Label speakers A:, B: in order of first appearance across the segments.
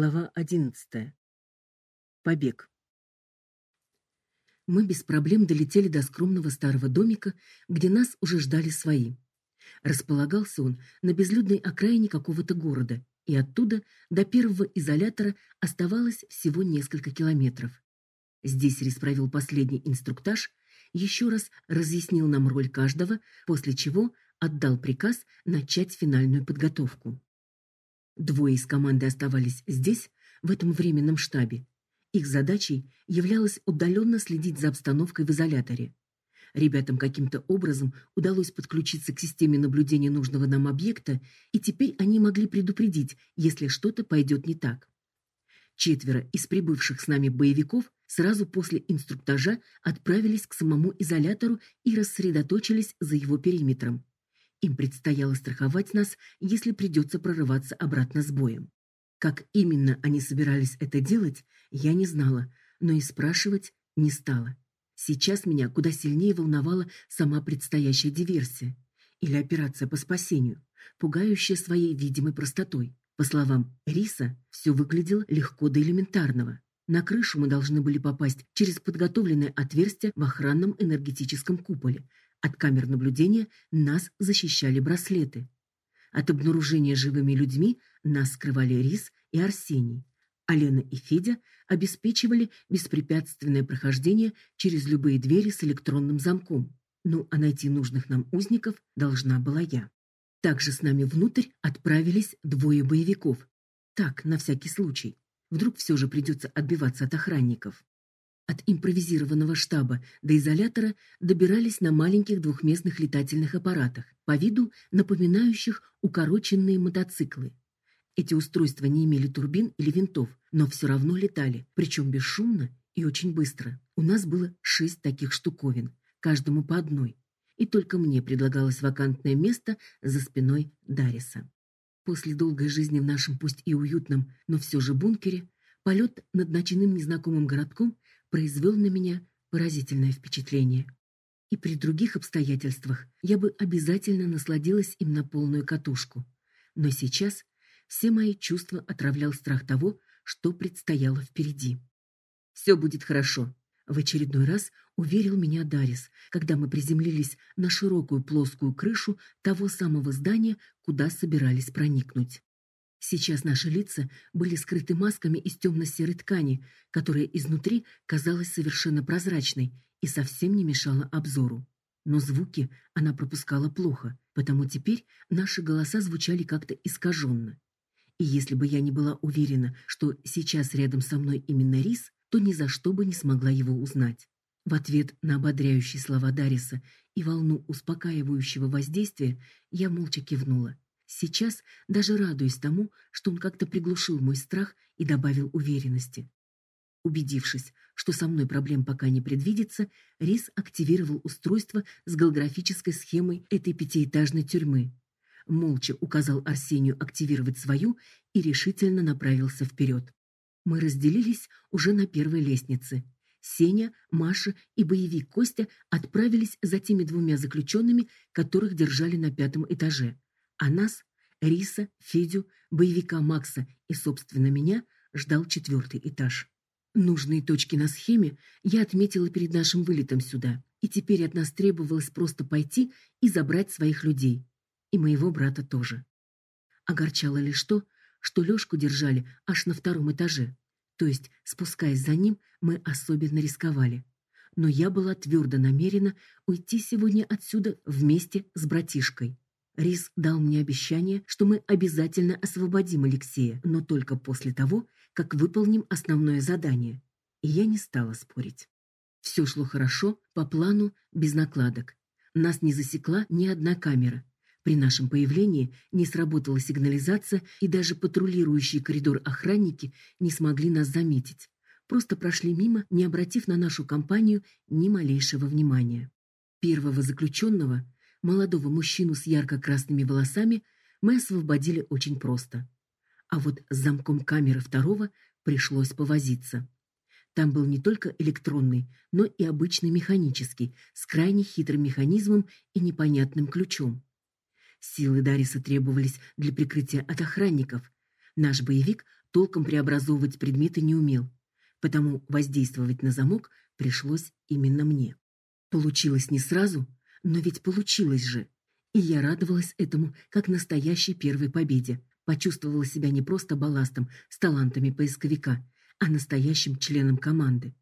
A: Глава 11. Побег. Мы без проблем долетели до скромного старого домика, где нас уже ждали свои. Располагался он на безлюдной окраине какого-то города, и оттуда до первого изолятора оставалось всего несколько километров. Здесь Рис провел последний инструктаж, еще раз разъяснил нам роль каждого, после чего отдал приказ начать финальную подготовку. Двое из команды оставались здесь, в этом временном штабе. Их задачей являлось удаленно следить за обстановкой в изоляторе. Ребятам каким-то образом удалось подключиться к системе наблюдения нужного нам объекта, и теперь они могли предупредить, если что-то пойдет не так. Четверо из прибывших с нами боевиков сразу после инструктажа отправились к самому изолятору и рассредоточились за его периметром. Им предстояло страховать нас, если придется прорываться обратно с боем. Как именно они собирались это делать, я не знала, но и спрашивать не стала. Сейчас меня куда сильнее волновала сама предстоящая диверсия или операция по спасению, пугающая своей видимой простотой. По словам Риса, все выглядело легко до элементарного. На крышу мы должны были попасть через подготовленное отверстие в охранном энергетическом куполе, от камер наблюдения нас защищали браслеты. От обнаружения живыми людьми нас скрывали Рис и Арсений. А Лена и Федя обеспечивали беспрепятственное прохождение через любые двери с электронным замком. Ну, а найти нужных нам узников должна была я. Также с нами внутрь отправились двое боевиков. Так, на всякий случай. Вдруг все же придется отбиваться от охранников. От импровизированного штаба до изолятора добирались на маленьких двухместных летательных аппаратах, по виду напоминающих укороченные мотоциклы. Эти устройства не имели турбин или винтов, но все равно летали, причем бесшумно и очень быстро. У нас было шесть таких штуковин, каждому по одной, и только мне предлагалось вакантное место за спиной Дариса. После долгой жизни в нашем пусть и уютном, но все же бункере, полет над ночным незнакомым городком произвел на меня поразительное впечатление. И при других обстоятельствах я бы обязательно насладилась им на полную катушку. Но сейчас все мои чувства отравлял страх того, что предстояло впереди. Все будет хорошо, в очередной раз уверил меня Дарис, когда мы приземлились на широкую плоскую крышу того самого здания, куда собирались проникнуть. Сейчас наши лица были скрыты масками из темно-серой ткани, которая изнутри казалась совершенно прозрачной и совсем не мешала обзору. Но звуки она пропускала плохо, потому теперь наши голоса звучали как-то искаженно. И если бы я не была уверена, что сейчас рядом со мной именно Рис, то ни за что бы не смогла его узнать. В ответ на ободряющие слова Дариса и волну успокаивающего воздействия я молча кивнула. Сейчас даже радуюсь тому, что он как-то приглушил мой страх и добавил уверенности. Убедившись, что со мной проблем пока не предвидится, Рис активировал устройство с голографической схемой этой пятиэтажной тюрьмы. Молча указал Арсению активировать свою и решительно направился вперед. Мы разделились уже на первой лестнице. Сеня, Маша и боевик Костя отправились за теми двумя заключенными, которых держали на пятом этаже а нас, Риса, Федю, боевика Макса и, собственно, меня, ждал четвертый этаж. Нужные точки на схеме я отметила перед нашим вылетом сюда, и теперь от нас требовалось просто пойти и забрать своих людей, и моего брата тоже. Огорчало лишь то, что Лёшку держали аж на втором этаже, то есть, спускаясь за ним, мы особенно рисковали. Но я была твердо намерена уйти сегодня отсюда вместе с братишкой. Рис дал мне обещание, что мы обязательно освободим Алексея, но только после того, как выполним основное задание. И я не стала спорить. Все шло хорошо, по плану, без накладок. Нас не засекла ни одна камера. При нашем появлении не сработала сигнализация, и даже патрулирующие коридор охранники не смогли нас заметить. Просто прошли мимо, не обратив на нашу компанию ни малейшего внимания. Первого заключенного молодого мужчину с ярко-красными волосами мы освободили очень просто. А вот с замком камеры второго пришлось повозиться. Там был не только электронный, но и обычный механический, с крайне хитрым механизмом и непонятным ключом. Силы Дариса требовались для прикрытия от охранников. Наш боевик толком преобразовывать предметы не умел, потому воздействовать на замок пришлось именно мне. Получилось не сразу, но ведь получилось же. И я радовалась этому, как настоящей первой победе. Почувствовала себя не просто балластом с талантами поисковика, а настоящим членом команды.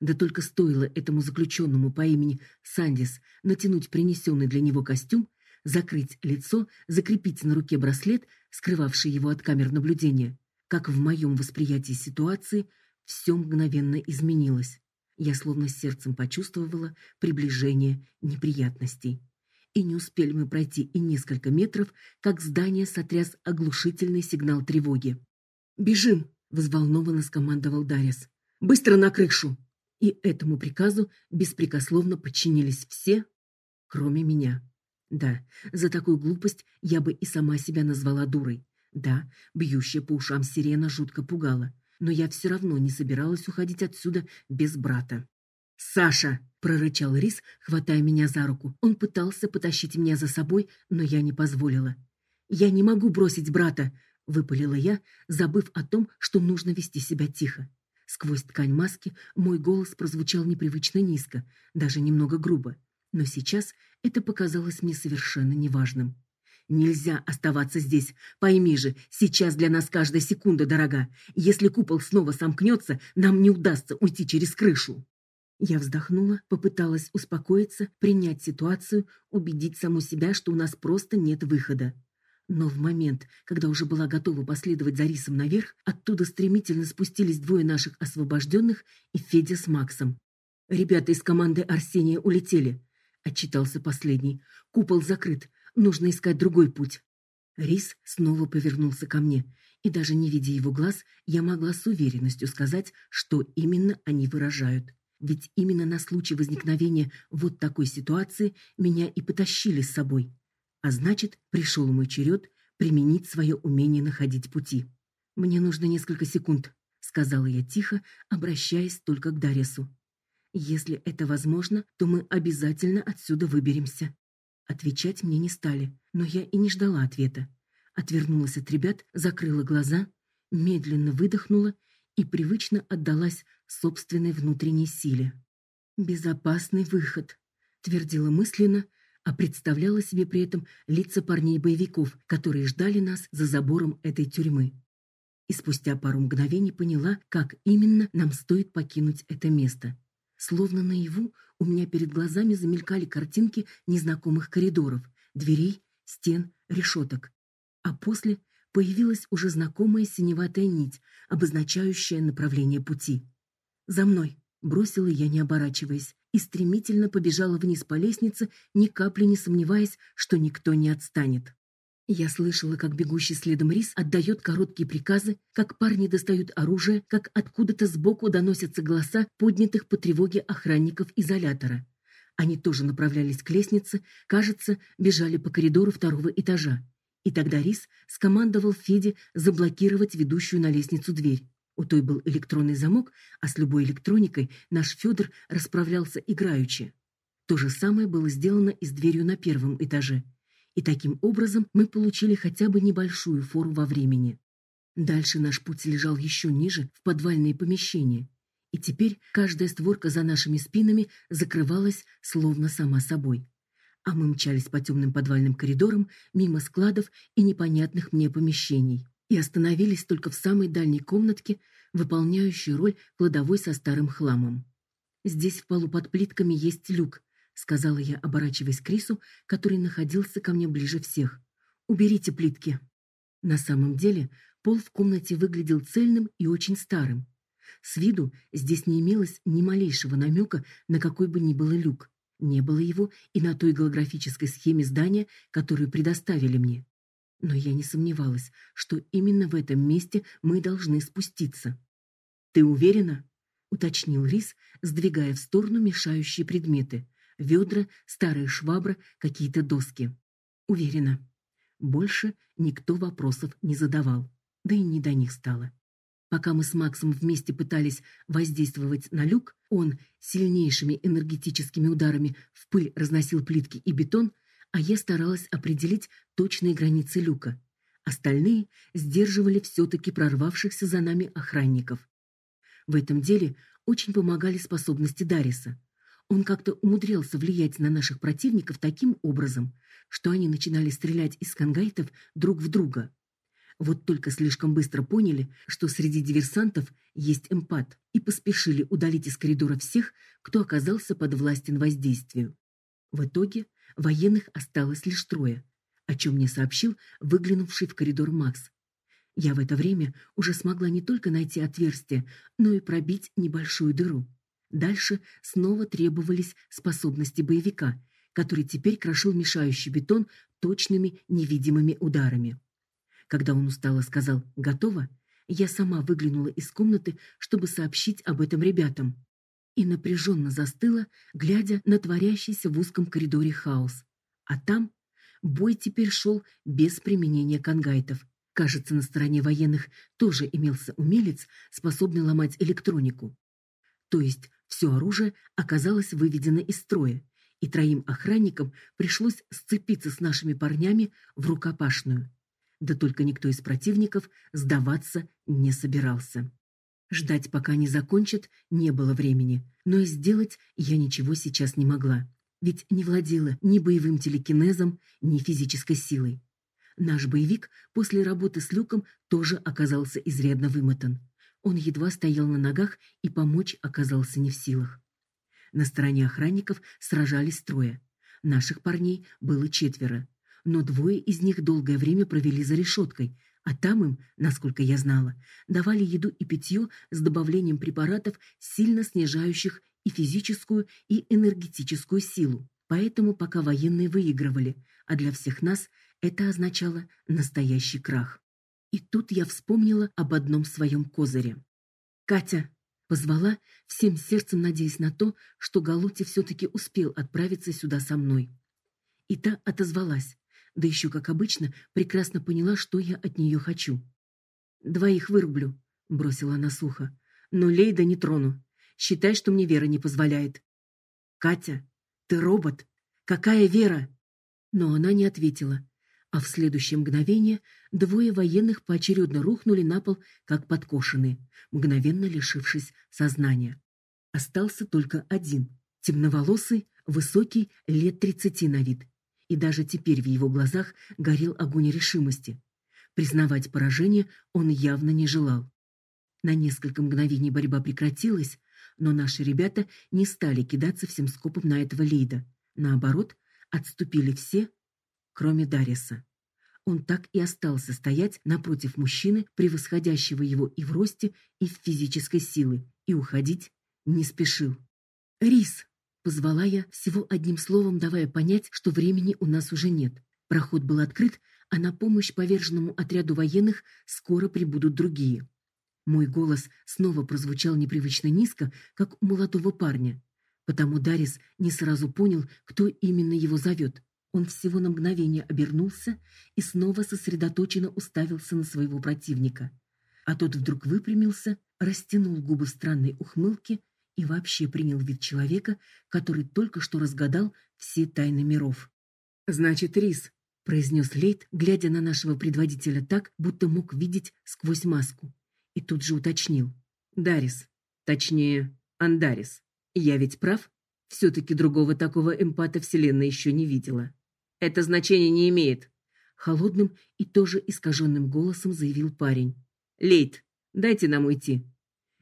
A: Да только стоило этому заключенному по имени Сандис натянуть принесенный для него костюм, закрыть лицо, закрепить на руке браслет, скрывавший его от камер наблюдения, как в моем восприятии ситуации все мгновенно изменилось. Я словно сердцем почувствовала приближение неприятностей. И не успели мы пройти и несколько метров, как здание сотряс оглушительный сигнал тревоги. «Бежим!» — взволнованно скомандовал Дарис. «Быстро на крышу!» И этому приказу беспрекословно подчинились все, кроме меня. Да, за такую глупость я бы и сама себя назвала дурой. Да, бьющая по ушам сирена жутко пугала, но я все равно не собиралась уходить отсюда без брата. «Саша!» — прорычал Рис, хватая меня за руку. Он пытался потащить меня за собой, но я не позволила. «Я не могу бросить брата!» — выпалила я, забыв о том, что нужно вести себя тихо. Сквозь ткань маски мой голос прозвучал непривычно низко, даже немного грубо. Но сейчас это показалось мне совершенно неважным. Нельзя оставаться здесь. Пойми же, сейчас для нас каждая секунда дорога. Если купол снова сомкнется, нам не удастся уйти через крышу. Я вздохнула, попыталась успокоиться, принять ситуацию, убедить саму себя, что у нас просто нет выхода. Но в момент, когда уже была готова последовать за Рисом наверх, оттуда стремительно спустились двое наших освобожденных и Федя с Максом. «Ребята из команды Арсения улетели», — отчитался последний. «Купол закрыт. Нужно искать другой путь». Рис снова повернулся ко мне, и даже не видя его глаз, я могла с уверенностью сказать, что именно они выражают. Ведь именно на случай возникновения вот такой ситуации меня и потащили с собой. А значит, пришел мой черед применить свое умение находить пути. Мне нужно несколько секунд, сказала я тихо, обращаясь только к Дарису. Если это возможно, то мы обязательно отсюда выберемся. Отвечать мне не стали, но я и не ждала ответа. Отвернулась от ребят, закрыла глаза, медленно выдохнула и привычно отдалась собственной внутренней силе. Безопасный выход, твердила мысленно, а представляла себе при этом лица парней-боевиков, которые ждали нас за забором этой тюрьмы. И спустя пару мгновений поняла, как именно нам стоит покинуть это место. Словно наяву у меня перед глазами замелькали картинки незнакомых коридоров, дверей, стен, решеток. А после появилась уже знакомая синеватая нить, обозначающая направление пути. «За мной!» — бросила я, не оборачиваясь и стремительно побежала вниз по лестнице, ни капли не сомневаясь, что никто не отстанет. Я слышала, как бегущий следом Рис отдает короткие приказы, как парни достают оружие, как откуда-то сбоку доносятся голоса поднятых по тревоге охранников изолятора. Они тоже направлялись к лестнице, кажется, бежали по коридору второго этажа. И тогда Рис скомандовал Феде заблокировать ведущую на лестницу дверь. У той был электронный замок, а с любой электроникой наш Федор расправлялся играючи. То же самое было сделано и с дверью на первом этаже. И таким образом мы получили хотя бы небольшую фору во времени. Дальше наш путь лежал еще ниже, в подвальные помещения. И теперь каждая створка за нашими спинами закрывалась словно сама собой. А мы мчались по темным подвальным коридорам, мимо складов и непонятных мне помещений и остановились только в самой дальней комнатке, выполняющей роль кладовой со старым хламом. Здесь в полу под плитками есть люк, сказала я, оборачиваясь к Крису, который находился ко мне ближе всех. Уберите плитки. На самом деле, пол в комнате выглядел цельным и очень старым. С виду здесь не имелось ни малейшего намека на какой бы ни было люк. Не было его и на той голографической схеме здания, которую предоставили мне. Но я не сомневалась, что именно в этом месте мы должны спуститься. Ты уверена? уточнил Рис, сдвигая в сторону мешающие предметы: ведра, старая швабра, какие-то доски. Уверена. Больше никто вопросов не задавал, да и не до них стало. Пока мы с Максом вместе пытались воздействовать на люк, он сильнейшими энергетическими ударами в пыль разносил плитки и бетон, а я старалась определить точные границы люка. Остальные сдерживали все таки прорвавшихся за нами охранников. В этом деле очень помогали способности Дариса. Он как-то умудрялся влиять на наших противников таким образом, что они начинали стрелять из кангайтов друг в друга. Вот только слишком быстро поняли, что среди диверсантов есть эмпат, и поспешили удалить из коридора всех, кто оказался под властен воздействию. В итоге военных осталось лишь трое, о чем мне сообщил выглянувший в коридор Макс. Я в это время уже смогла не только найти отверстие, но и пробить небольшую дыру. Дальше снова требовались способности боевика, который теперь крошил мешающий бетон точными невидимыми ударами. Когда он устало сказал «готово», я сама выглянула из комнаты, чтобы сообщить об этом ребятам. И напряженно застыла, глядя на творящийся в узком коридоре хаос. А там бой теперь шел без применения кангайтов. Кажется, на стороне военных тоже имелся умелец, способный ломать электронику. То есть все оружие оказалось выведено из строя, и троим охранникам пришлось сцепиться с нашими парнями в рукопашную. Да только никто из противников сдаваться не собирался. Ждать, пока они закончат, не было времени, но и сделать я ничего сейчас не могла, ведь не владела ни боевым телекинезом, ни физической силой. Наш боевик после работы с Люком тоже оказался изрядно вымотан. Он едва стоял на ногах и помочь оказался не в силах. На стороне охранников сражались трое. Наших парней было четверо но двое из них долгое время провели за решеткой, а там им, насколько я знала, давали еду и питье с добавлением препаратов, сильно снижающих и физическую, и энергетическую силу. Поэтому пока военные выигрывали, а для всех нас это означало настоящий крах. И тут я вспомнила об одном своем козыре. Катя позвала, всем сердцем надеясь на то, что Галути все таки успел отправиться сюда со мной. И та отозвалась, да еще, как обычно, прекрасно поняла, что я от нее хочу. «Двоих вырублю», — бросила она сухо. «Но Лейда не трону. Считай, что мне Вера не позволяет». «Катя, ты робот. Какая Вера?» Но она не ответила, а в следующее мгновение двое военных поочередно рухнули на пол, как подкошенные, мгновенно лишившись сознания. Остался только один, темноволосый, высокий, лет тридцати на вид, и даже теперь в его глазах горел огонь решимости. Признавать поражение он явно не желал. На несколько мгновений борьба прекратилась, но наши ребята не стали кидаться всем скопом на этого Лейда. Наоборот, отступили все, кроме Дариса. Он так и остался стоять напротив мужчины, превосходящего его и в росте, и в физической силе, и уходить не спешил. «Рис!» позвала я, всего одним словом давая понять, что времени у нас уже нет. Проход был открыт, а на помощь поверженному отряду военных скоро прибудут другие. Мой голос снова прозвучал непривычно низко, как у молодого парня. Потому Дарис не сразу понял, кто именно его зовет. Он всего на мгновение обернулся и снова сосредоточенно уставился на своего противника. А тот вдруг выпрямился, растянул губы в странной ухмылке и вообще принял вид человека, который только что разгадал все тайны миров. Значит, Рис, произнес Лейт, глядя на нашего предводителя так, будто мог видеть сквозь маску, и тут же уточнил: "Дарис, точнее, Андарис. Я ведь прав? все таки другого такого эмпата вселенная еще не видела. Это значение не имеет", холодным и тоже искаженным голосом заявил парень. "Лейт, дайте нам уйти.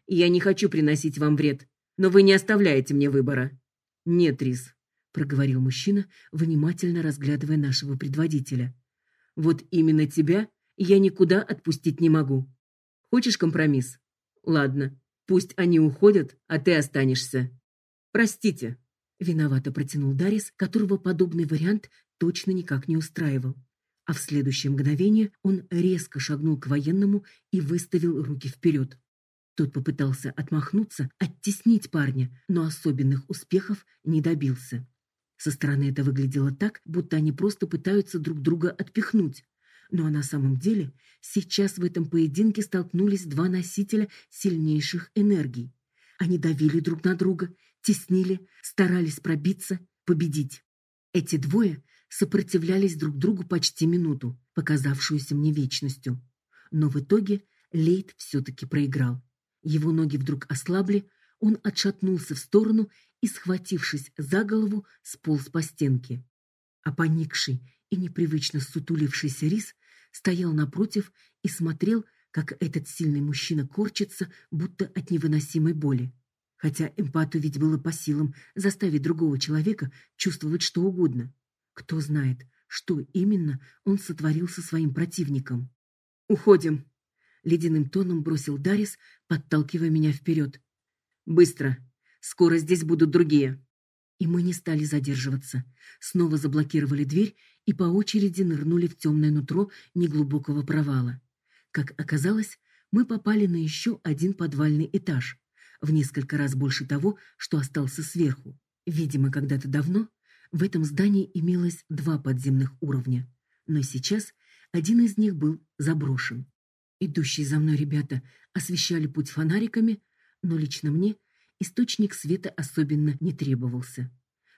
A: Я не хочу приносить вам вред но вы не оставляете мне выбора. Нет, Рис, проговорил мужчина, внимательно разглядывая нашего предводителя. Вот именно тебя я никуда отпустить не могу. Хочешь компромисс? Ладно, пусть они уходят, а ты останешься. Простите, виновато протянул Дарис, которого подобный вариант точно никак не устраивал. А в следующее мгновение он резко шагнул к военному и выставил руки вперед. Тот попытался отмахнуться, оттеснить парня, но особенных успехов не добился. Со стороны это выглядело так, будто они просто пытаются друг друга отпихнуть. Но на самом деле сейчас в этом поединке столкнулись два носителя сильнейших энергий. Они давили друг на друга, теснили, старались пробиться, победить. Эти двое сопротивлялись друг другу почти минуту, показавшуюся мне вечностью. Но в итоге Лейт все-таки проиграл. Его ноги вдруг ослабли, он отшатнулся в сторону и, схватившись за голову, сполз по стенке. А поникший и непривычно сутулившийся Рис стоял напротив и смотрел, как этот сильный мужчина корчится, будто от невыносимой боли. Хотя эмпату ведь было по силам заставить другого человека чувствовать что угодно. Кто знает, что именно он сотворил со своим противником. «Уходим!» — ледяным тоном бросил Дарис, подталкивая меня вперед. «Быстро! Скоро здесь будут другие!» И мы не стали задерживаться. Снова заблокировали дверь и по очереди нырнули в темное нутро неглубокого провала. Как оказалось, мы попали на еще один подвальный этаж, в несколько раз больше того, что остался сверху. Видимо, когда-то давно в этом здании имелось два подземных уровня, но сейчас один из них был заброшен. Идущие за мной ребята освещали путь фонариками, но лично мне источник света особенно не требовался.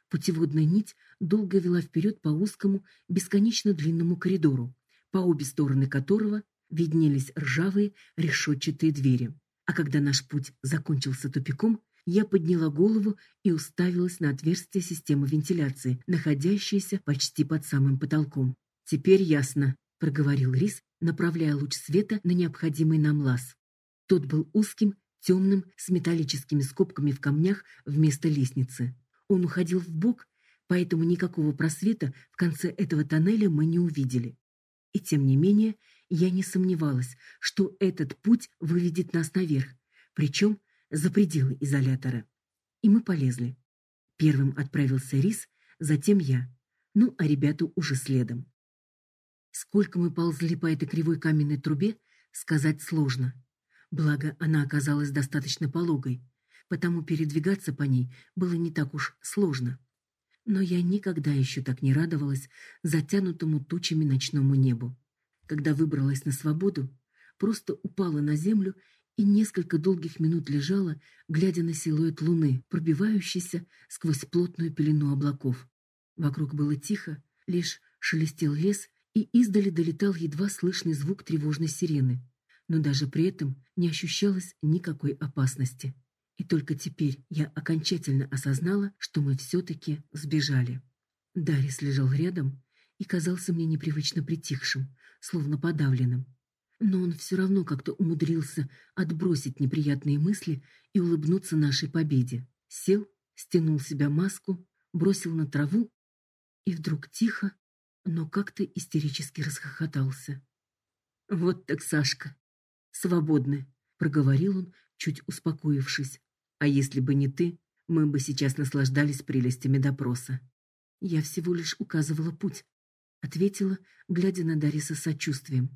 A: Путеводная нить долго вела вперед по узкому, бесконечно длинному коридору, по обе стороны которого виднелись ржавые решетчатые двери. А когда наш путь закончился тупиком, я подняла голову и уставилась на отверстие системы вентиляции, находящееся почти под самым потолком. Теперь ясно, проговорил Рис, направляя луч света на необходимый нам лаз. Тот был узким, темным, с металлическими скобками в камнях вместо лестницы. Он уходил в бок, поэтому никакого просвета в конце этого тоннеля мы не увидели. И тем не менее, я не сомневалась, что этот путь выведет нас наверх, причем за пределы изолятора. И мы полезли. Первым отправился Рис, затем я. Ну, а ребята уже следом. Сколько мы ползли по этой кривой каменной трубе, сказать сложно. Благо, она оказалась достаточно пологой, потому передвигаться по ней было не так уж сложно. Но я никогда еще так не радовалась затянутому тучами ночному небу. Когда выбралась на свободу, просто упала на землю и несколько долгих минут лежала, глядя на силуэт луны, пробивающийся сквозь плотную пелену облаков. Вокруг было тихо, лишь шелестел лес, и издали долетал едва слышный звук тревожной сирены. Но даже при этом не ощущалось никакой опасности. И только теперь я окончательно осознала, что мы все-таки сбежали. Дарис лежал рядом и казался мне непривычно притихшим, словно подавленным. Но он все равно как-то умудрился отбросить неприятные мысли и улыбнуться нашей победе. Сел, стянул себя маску, бросил на траву и вдруг тихо, но как-то истерически расхохотался. Вот так, Сашка. Свободны, проговорил он, чуть успокоившись. А если бы не ты, мы бы сейчас наслаждались прелестями допроса. Я всего лишь указывала путь, ответила, глядя на Дариса сочувствием.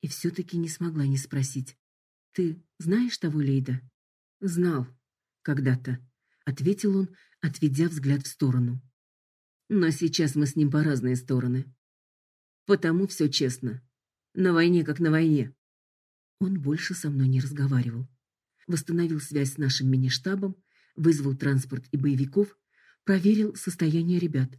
A: И все таки не смогла не спросить: "Ты знаешь того Лейда?" "Знал когда-то", ответил он, отведя взгляд в сторону. "Но сейчас мы с ним по разные стороны. Потому все честно. На войне как на войне". Он больше со мной не разговаривал. Восстановил связь с нашим мини-штабом, вызвал транспорт и боевиков, проверил состояние ребят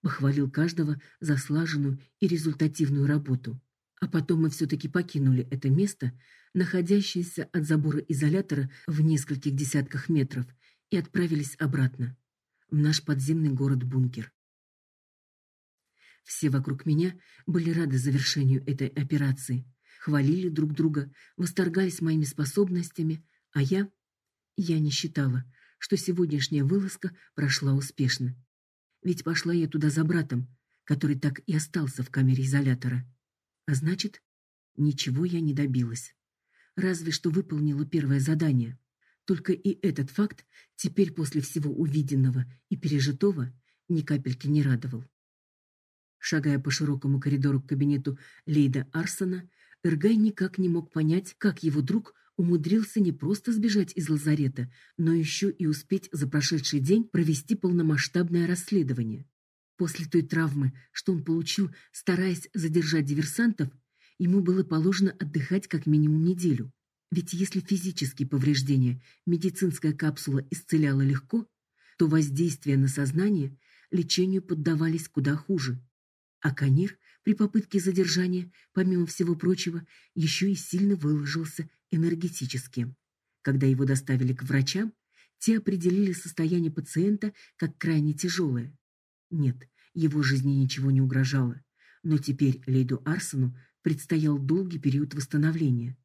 A: похвалил каждого за слаженную и результативную работу. А потом мы все таки покинули это место, находящееся от забора изолятора в нескольких десятках метров, и отправились обратно в наш подземный город-бункер. Все вокруг меня были рады завершению этой операции, хвалили друг друга, восторгались моими способностями, а я я не считала, что сегодняшняя вылазка прошла успешно. Ведь пошла я туда за братом, который так и остался в камере изолятора. А значит, ничего я не добилась. Разве что выполнила первое задание. Только и этот факт теперь после всего увиденного и пережитого ни капельки не радовал. Шагая по широкому коридору к кабинету Лейда Арсона, Эргай никак не мог понять, как его друг умудрился не просто сбежать из лазарета, но еще и успеть за прошедший день провести полномасштабное расследование. После той травмы, что он получил, стараясь задержать диверсантов, ему было положено отдыхать как минимум неделю. Ведь если физические повреждения медицинская капсула исцеляла легко, то воздействие на сознание лечению поддавались куда хуже. А Канир при попытке задержания, помимо всего прочего, еще и сильно выложился энергетически. Когда его доставили к врачам, те определили состояние пациента как крайне тяжелое. Нет, его жизни ничего не угрожало, но теперь Лейду Арсену предстоял долгий период восстановления.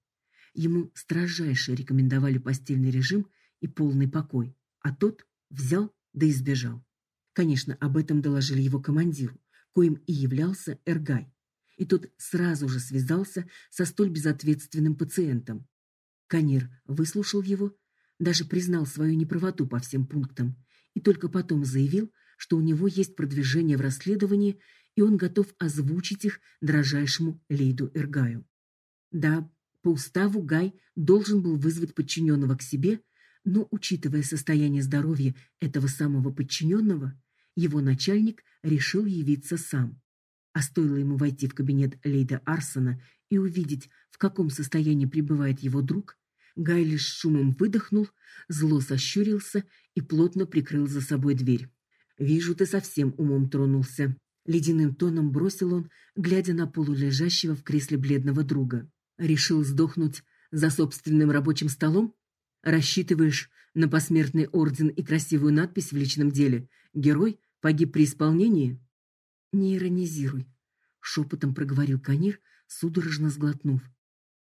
A: Ему строжайше рекомендовали постельный режим и полный покой, а тот взял да избежал. Конечно, об этом доложили его командиру, коим и являлся Эргай. И тот сразу же связался со столь безответственным пациентом. Канир выслушал его, даже признал свою неправоту по всем пунктам и только потом заявил, что у него есть продвижение в расследовании, и он готов озвучить их дрожайшему Лейду Эргаю. Да, по уставу Гай должен был вызвать подчиненного к себе, но, учитывая состояние здоровья этого самого подчиненного, его начальник решил явиться сам. А стоило ему войти в кабинет Лейда Арсона и увидеть, в каком состоянии пребывает его друг, Гай лишь шумом выдохнул, зло сощурился и плотно прикрыл за собой дверь. «Вижу, ты совсем умом тронулся», — ледяным тоном бросил он, глядя на полулежащего в кресле бледного друга. «Решил сдохнуть за собственным рабочим столом? Рассчитываешь на посмертный орден и красивую надпись в личном деле «Герой погиб при исполнении»?» «Не иронизируй», — шепотом проговорил Канир, судорожно сглотнув.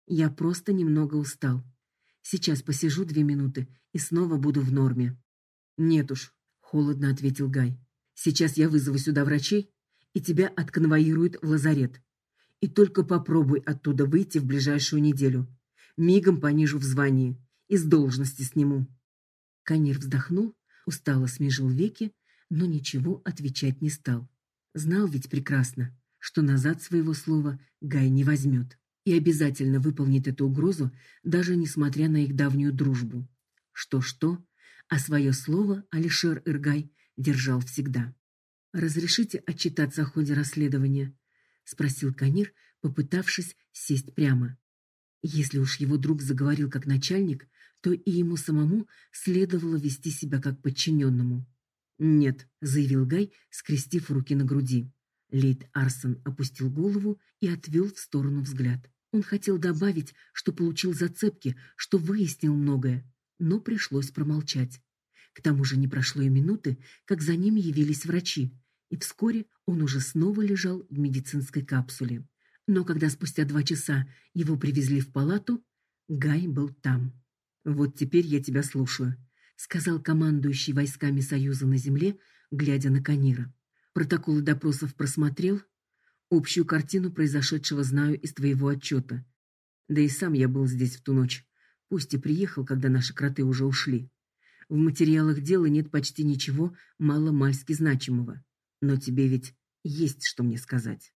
A: «Я просто немного устал. Сейчас посижу две минуты и снова буду в норме». «Нет уж, холодно ответил Гай. Сейчас я вызову сюда врачей, и тебя отконвоируют в лазарет. И только попробуй оттуда выйти в ближайшую неделю. Мигом понижу в звании и с должности сниму. Канир вздохнул, устало смежил веки, но ничего отвечать не стал. Знал ведь прекрасно, что назад своего слова Гай не возьмет и обязательно выполнит эту угрозу, даже несмотря на их давнюю дружбу. Что-что, а свое слово Алишер Иргай держал всегда. «Разрешите отчитаться о ходе расследования?» — спросил Канир, попытавшись сесть прямо. Если уж его друг заговорил как начальник, то и ему самому следовало вести себя как подчиненному. «Нет», — заявил Гай, скрестив руки на груди. Лейд Арсон опустил голову и отвел в сторону взгляд. Он хотел добавить, что получил зацепки, что выяснил многое, но пришлось промолчать. К тому же не прошло и минуты, как за ним явились врачи, и вскоре он уже снова лежал в медицинской капсуле. Но когда спустя два часа его привезли в палату, Гай был там. «Вот теперь я тебя слушаю», — сказал командующий войсками Союза на земле, глядя на Канира. «Протоколы допросов просмотрел. Общую картину произошедшего знаю из твоего отчета. Да и сам я был здесь в ту ночь. Пусть и приехал, когда наши кроты уже ушли. В материалах дела нет почти ничего мало-мальски значимого. Но тебе ведь есть что мне сказать.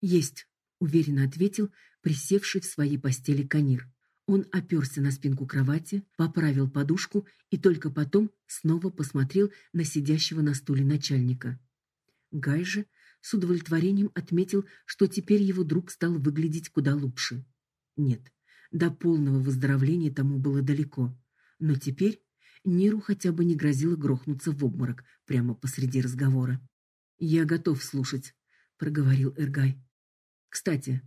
A: Есть, уверенно ответил присевший в своей постели Канир. Он оперся на спинку кровати, поправил подушку и только потом снова посмотрел на сидящего на стуле начальника. Гай же с удовлетворением отметил, что теперь его друг стал выглядеть куда лучше. Нет, до полного выздоровления тому было далеко, но теперь Ниру хотя бы не грозило грохнуться в обморок прямо посреди разговора. «Я готов слушать», — проговорил Эргай. «Кстати,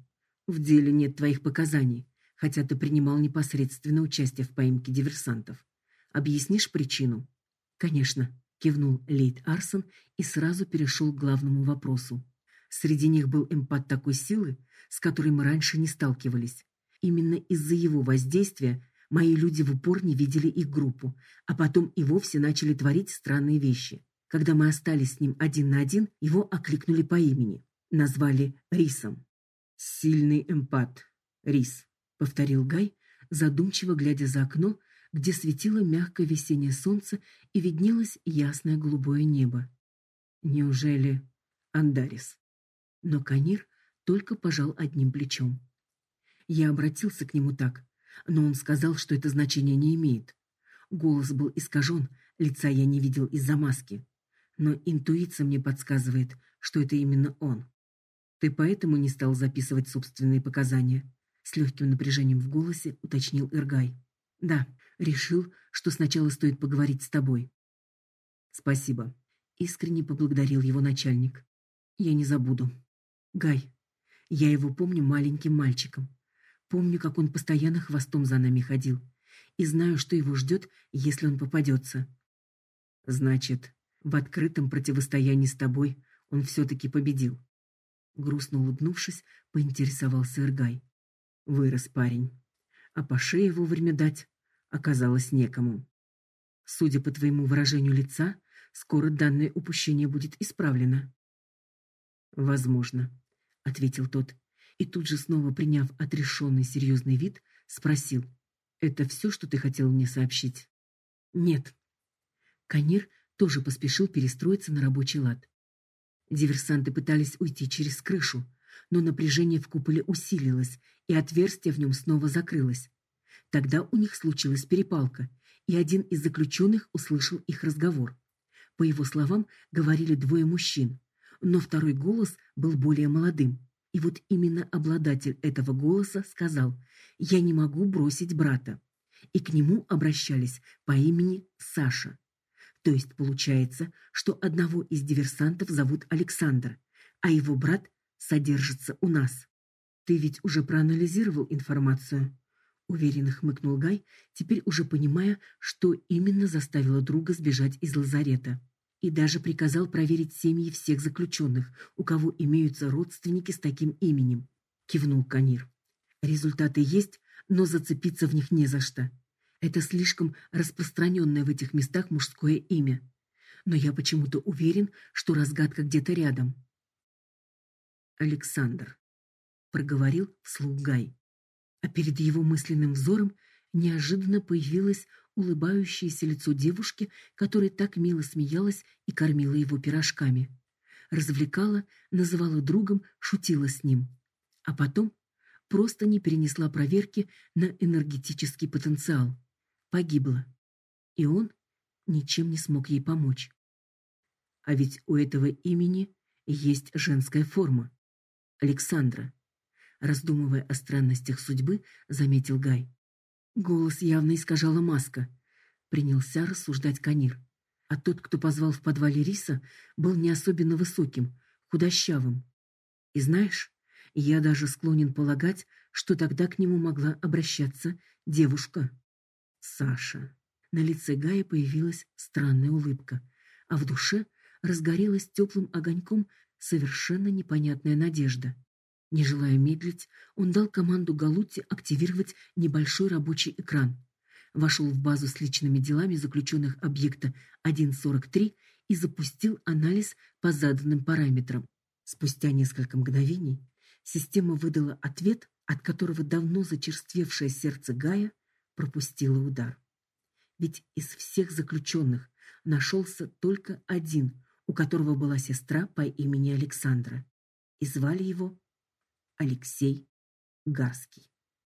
A: в деле нет твоих показаний, хотя ты принимал непосредственное участие в поимке диверсантов. Объяснишь причину?» «Конечно», — кивнул Лейт Арсон и сразу перешел к главному вопросу. Среди них был эмпат такой силы, с которой мы раньше не сталкивались. Именно из-за его воздействия мои люди в упор не видели их группу, а потом и вовсе начали творить странные вещи. Когда мы остались с ним один на один, его окликнули по имени, назвали Рисом. Сильный эмпат. Рис, повторил Гай, задумчиво глядя за окно, где светило мягкое весеннее солнце и виднелось ясное голубое небо. Неужели Андарис? Но Канир только пожал одним плечом. Я обратился к нему так, но он сказал, что это значение не имеет. Голос был искажен, лица я не видел из-за маски. Но интуиция мне подсказывает, что это именно он. Ты поэтому не стал записывать собственные показания? С легким напряжением в голосе уточнил Иргай. Да, решил, что сначала стоит поговорить с тобой. Спасибо. Искренне поблагодарил его начальник. Я не забуду. Гай, Я его помню маленьким мальчиком. Помню, как он постоянно хвостом за нами ходил. И знаю, что его ждет, если он попадется. Значит, в открытом противостоянии с тобой он все-таки победил. Грустно улыбнувшись, поинтересовался Иргай. Вырос парень. А по шее вовремя дать оказалось некому. Судя по твоему выражению лица, скоро данное упущение будет исправлено. Возможно, ответил тот, и тут же снова приняв отрешенный серьезный вид, спросил: "Это все, что ты хотел мне сообщить?" "Нет". Канир тоже поспешил перестроиться на рабочий лад. Диверсанты пытались уйти через крышу, но напряжение в куполе усилилось, и отверстие в нем снова закрылось. Тогда у них случилась перепалка, и один из заключенных услышал их разговор. По его словам, говорили двое мужчин, но второй голос был более молодым. И вот именно обладатель этого голоса сказал: "Я не могу бросить брата". И к нему обращались по имени Саша. То есть получается, что одного из диверсантов зовут Александр, а его брат содержится у нас. Ты ведь уже проанализировал информацию, уверенно хмыкнул Гай, теперь уже понимая, что именно заставило друга сбежать из лазарета, и даже приказал проверить семьи всех заключенных, у кого имеются родственники с таким именем. Кивнул Канир. Результаты есть, но зацепиться в них не за что. Это слишком распространенное в этих местах мужское имя. Но я почему-то уверен, что разгадка где-то рядом. Александр проговорил вслух Гай. А перед его мысленным взором неожиданно появилось улыбающееся лицо девушки, которая так мило смеялась и кормила его пирожками. Развлекала, называла другом, шутила с ним. А потом просто не перенесла проверки на энергетический потенциал погибла, и он ничем не смог ей помочь. А ведь у этого имени есть женская форма Александра. Раздумывая о странностях судьбы, заметил Гай. Голос явно искажала маска. Принялся рассуждать Канир. А тот, кто позвал в подвале Риса, был не особенно высоким, худощавым. И знаешь, я даже склонен полагать, что тогда к нему могла обращаться девушка. Саша. На лице Гая появилась странная улыбка, а в душе разгорелась теплым огоньком совершенно непонятная надежда. Не желая медлить, он дал команду Галутти активировать небольшой рабочий экран. Вошел в базу с личными делами заключенных объекта 1.43 и запустил анализ по заданным параметрам. Спустя несколько мгновений система выдала ответ, от которого давно зачерствевшее сердце Гая пропустила удар. Ведь из всех заключенных нашелся только один, у которого была сестра по имени Александра, и звали его Алексей Гарский.